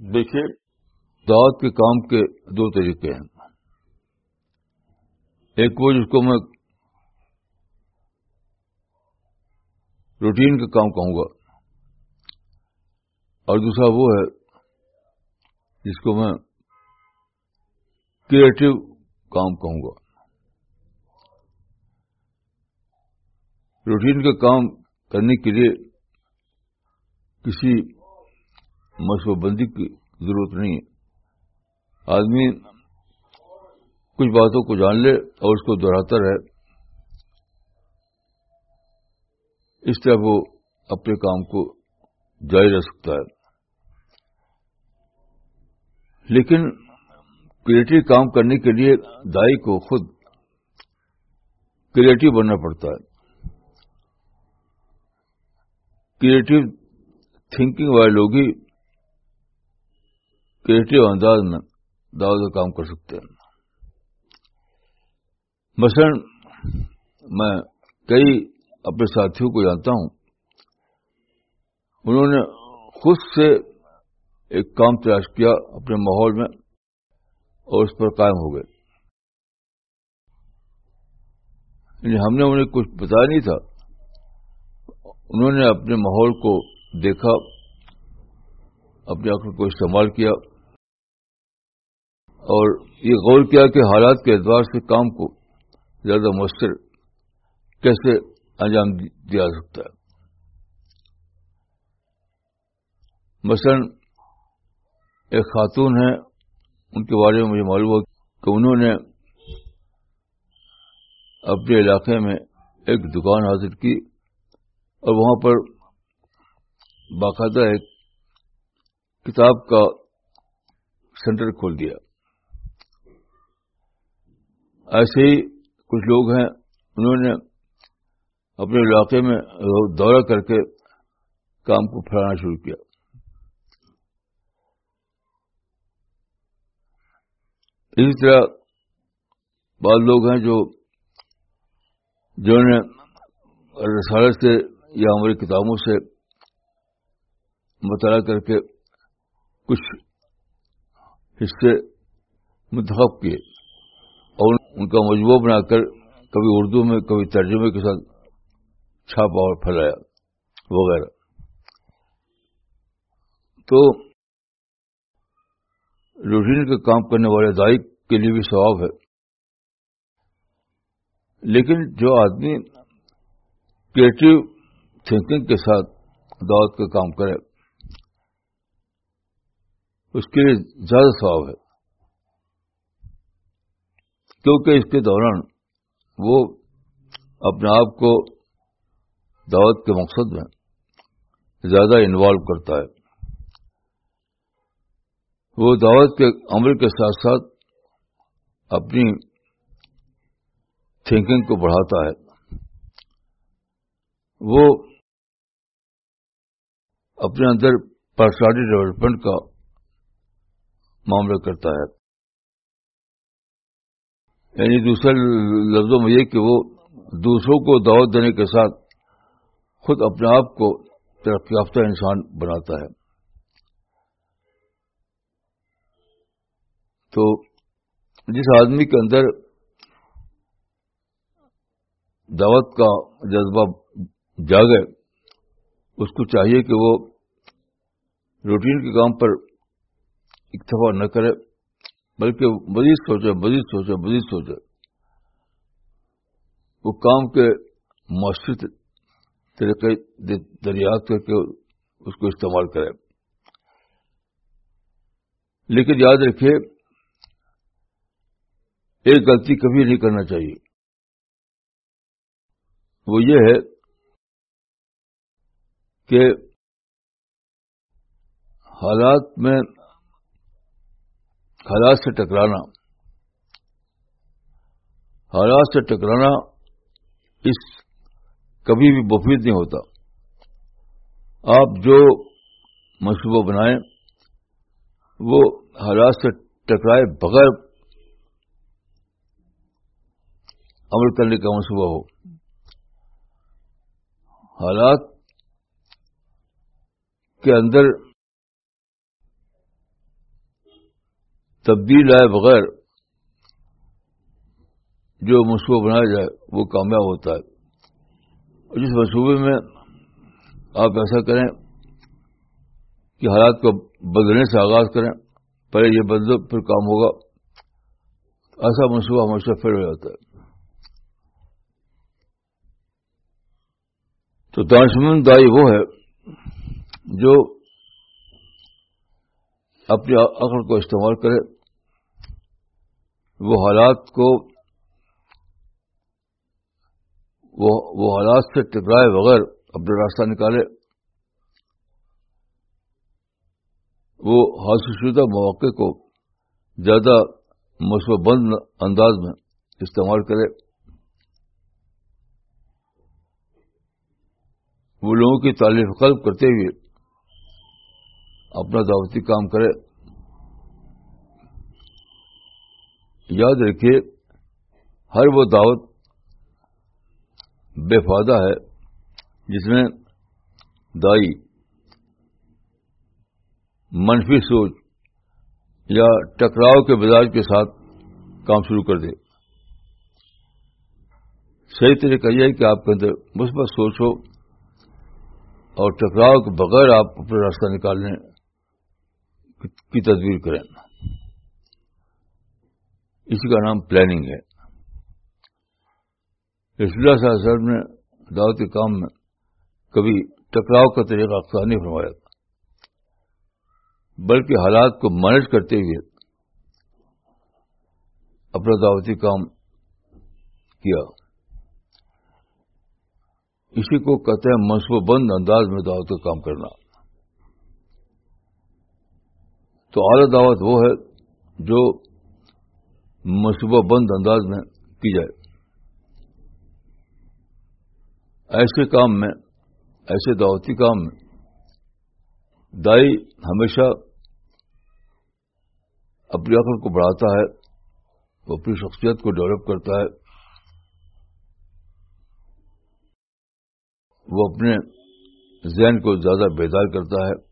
دیکھیے، دعوت کے کام کے دو طریقے ہیں۔ ایک وہ جس کو میں روٹین کا کام کہوں گا، اور دوسرا وہ ہے جس کو میں کریٹو کام کہوں گا۔ روٹین کا کام کرنے کے لیے کسی مشورہ بندی کی ضرورت نہیں ہے۔ آدمی کچھ باتوں کو جان لے اور اس کو دہراتا رہے۔ اس طرح وہ اپنے کام کو جاری رکھ سکتا ہے۔ لیکن کریٹو کام کرنے کے لیے دائی کو خود کریٹو بننا پڑتا ہے۔ کریٹو تھنکنگ والے لوگ ہی کریٹو انداز میں دعوت کام کر سکتے ہیں مثلا میں کئی اپنے ساتھیوں کو جانتا ہوں انہوں نے خود سے ایک کام تلاش کیا اپنے ماحول میں اور اس پر قائم ہو گئے یعنی ہم نے انہیں کچھ بتایا نہیں تھا انہوں نے اپنے ماحول کو دیکھا اپنے عقل کو استعمال کیا اور یہ غور کیا کہ حالات کے اعتبار سے کام کو زیادہ مؤثر کیسے انجام دیا سکتا ہے۔ مثلا ایک خاتون ہے ان کے بارے میں مجھے معلوم ہوا کہ انہوں نے اپنے علاقے میں ایک دکان حاصل کی اور وہاں پر باقاعدہ ایک کتاب کا سینٹر کھول دیا۔ ایسے ہی کچھ لوگ ہیں، انہوں نے اپنے علاقے میں دورہ کر کے کام کو پھیلانا شروع کیا۔ اسی طرح بعض لوگ ہیں جو، جنہوں نے رسالت سے یا ہماری کتابوں سے مطالعہ کر کے کچھ حصے منتخب کیے۔ ان کا مجموعہ بنا کر کبھی اردو میں، کبھی ترجمے کے ساتھ چھاپا اور پھیلایا، وغیرہ۔ تو روٹین کا کام کرنے والے دائی کے لیے بھی ثواب ہے۔ لیکن جو آدمی کریٹو تھنکنگ کے ساتھ دعوت کا کام کرے، اس کے لیے زیادہ ثواب ہے۔ کیونکہ اس کے دوران وہ اپنے آپ کو دعوت کے مقصد میں زیادہ انوالو کرتا ہے۔ وہ دعوت کے عمل کے ساتھ ساتھ اپنی تھنکنگ کو بڑھاتا ہے۔ وہ اپنے اندر پرسنالٹی ڈیولپمنٹ کا معاملہ کرتا ہے۔ یعنی دوسرے لفظوں میں یہ کہ وہ دوسروں کو دعوت دینے کے ساتھ خود اپنے آپ کو ترقی یافتہ انسان بناتا ہے۔ تو جس آدمی کے اندر دعوت کا جذبہ جاگے، اس کو چاہیے کہ وہ روٹین کے کام پر اکتفا نہ کرے۔ بلکہ مزید سوچے مزید سوچے مزید سوچے۔ وہ کام کے مؤثر طریقے دریافت کر کے اس کو استعمال کرے۔ لیکن یاد رکھیے، ایک غلطی کبھی نہیں کرنا چاہیے۔ وہ یہ ہے کہ حالات میں حالات سے ٹکرانا۔ حالات سے ٹکرانا اس کبھی بھی مفید نہیں ہوتا۔ آپ جو منصوبہ بنائیں، وہ حالات سے ٹکرائے بغیر عمل کرنے کا منصوبہ ہو۔ حالات کے اندر تبدیل آئے بغیر جو منصوبہ بنایا جائے وہ کامیاب ہوتا ہے۔ اور جس منصوبے میں آپ ایسا کریں کہ حالات کو بدلنے سے آغاز کریں، پہلے یہ بدلو، پھر کام ہوگا۔ ایسا منصوبہ ہمیشہ پھر ہو جاتا ہے۔ تو دانشمند دائی وہ ہے جو اپنی عقل کو استعمال کرے، وہ حالات کو، وہ حالات سے ٹکرائے بغیر اپنا راستہ نکالے۔ وہ حاصل شدہ مواقع کو زیادہ مصوبہ بند انداز میں استعمال کرے۔ وہ لوگوں کی تعریف قلب کرتے ہوئے اپنا دعوتی کام کرے۔ یاد رکھیے، ہر وہ دعوت بے فائدہ ہے جس میں دائی، منفی سوچ یا ٹکراؤ کے مزاج کے ساتھ کام شروع کر دے۔ صحیح طریقہ یہ ہے کہ آپ کے اندر مثبت سوچ ہو اور ٹکراؤ کے بغیر آپ اپنا راستہ نکالنے کی تصویر کریں۔ اسی کا نام پلاننگ ہے۔ رسول صاحب صاحب نے دعوتی کام میں کبھی ٹکراؤ کا طریقہ اختیار نہیں فرمایا تھا۔ بلکہ حالات کو مینج کرتے ہوئے اپنا دعوتی کام کیا۔ اسی کو کہتے ہیں منصوبہ بند انداز میں دعوت کا کام کرنا۔ تو اعلی دعوت وہ ہے جو منصوبہ بند انداز میں کی جائے۔ ایسے کام میں، ایسے دعوتی کام میں دائی ہمیشہ اپنی عقل کو بڑھاتا ہے، وہ اپنی شخصیت کو ڈیولپ کرتا ہے۔ وہ اپنے ذہن کو زیادہ بیدار کرتا ہے۔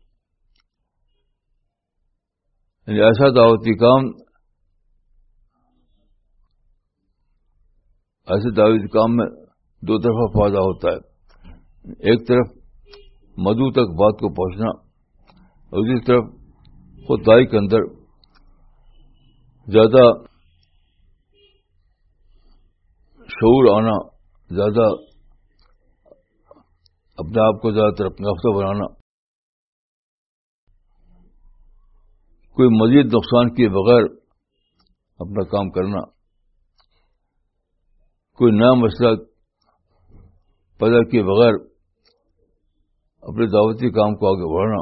یعنی ایسا دعوتی کام، ایسے دعوتی کام میں دو طرفہ فائدہ ہوتا ہے۔ ایک طرف مدو تک بات کو پہنچنا، اور دوسری طرف خود دائی کے اندر زیادہ شعور آنا، زیادہ اپنے آپ کو زیادہ تر اپنے بنانا۔ کوئی مزید نقصان کیے بغیر اپنا کام کرنا، کوئی نیا مسئلہ پیدا کیے بغیر اپنے دعوتی کام کو آگے بڑھانا۔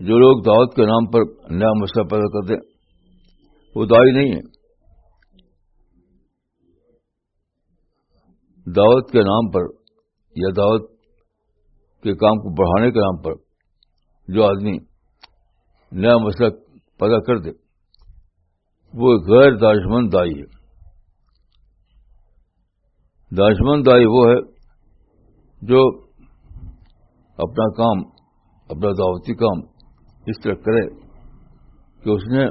جو لوگ دعوت کے نام پر نیا مسئلہ پیدا کرتے وہ دائی نہیں ہے دعوت کے نام پر یا دعوت کے کام کو بڑھانے کے نام پر جو آدمی نیا مسئلہ پیدا کر دے۔ وہ غیر دانشمند دائی ہے۔ دانشمند دائی وہ ہے جو اپنا کام، اپنا دعوتی کام اس طرح کرے کہ اس نے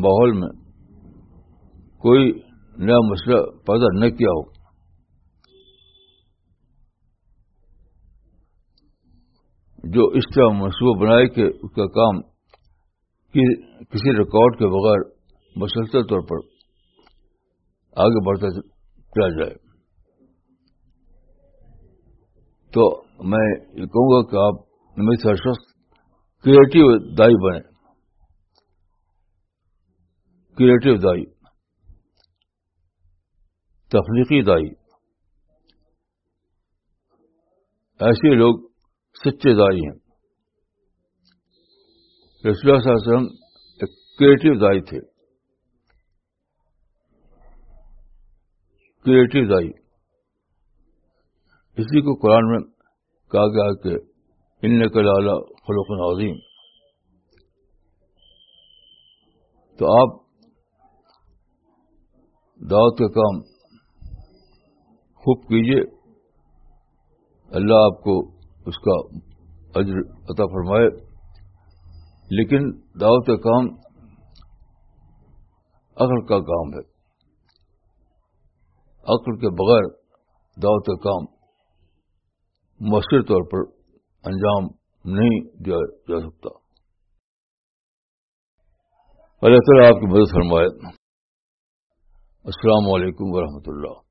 ماحول میں کوئی نیا مسئلہ پیدا نہ کیا ہو۔ جو اس طرح منصوبہ بنائے کہ اس کا کام کسی ریکارڈ کے بغیر مسلسل طور پر آگے بڑھتا چلا جائے۔ تو میں یہ کہوں گا کہ آپ ہر شخص کریٹو دائی بنے کریٹو دائی۔ تخلیقی دائی۔ ایسے لوگ سچے دائی ہیں۔ رسول اللہ صلی اللہ علیہ وسلم ایک کریٹو دائی تھے۔ کریٹو دائی۔ اسی کو قرآن میں کہا گیا کہ ان کے لالا خلوق عظیم۔ تو آپ دعوت کا کام خوب کیجیے اللہ آپ کو اس کا عطا فرمائے۔ لیکن دعوت کام عقل کا کام ہے۔ عقل کے بغیر دعوت کام مؤثر طور پر انجام نہیں دیا جا سکتا۔ اللہ تعالیٰ آپ کی مدد فرمائے۔ السلام علیکم ورحمۃ اللہ۔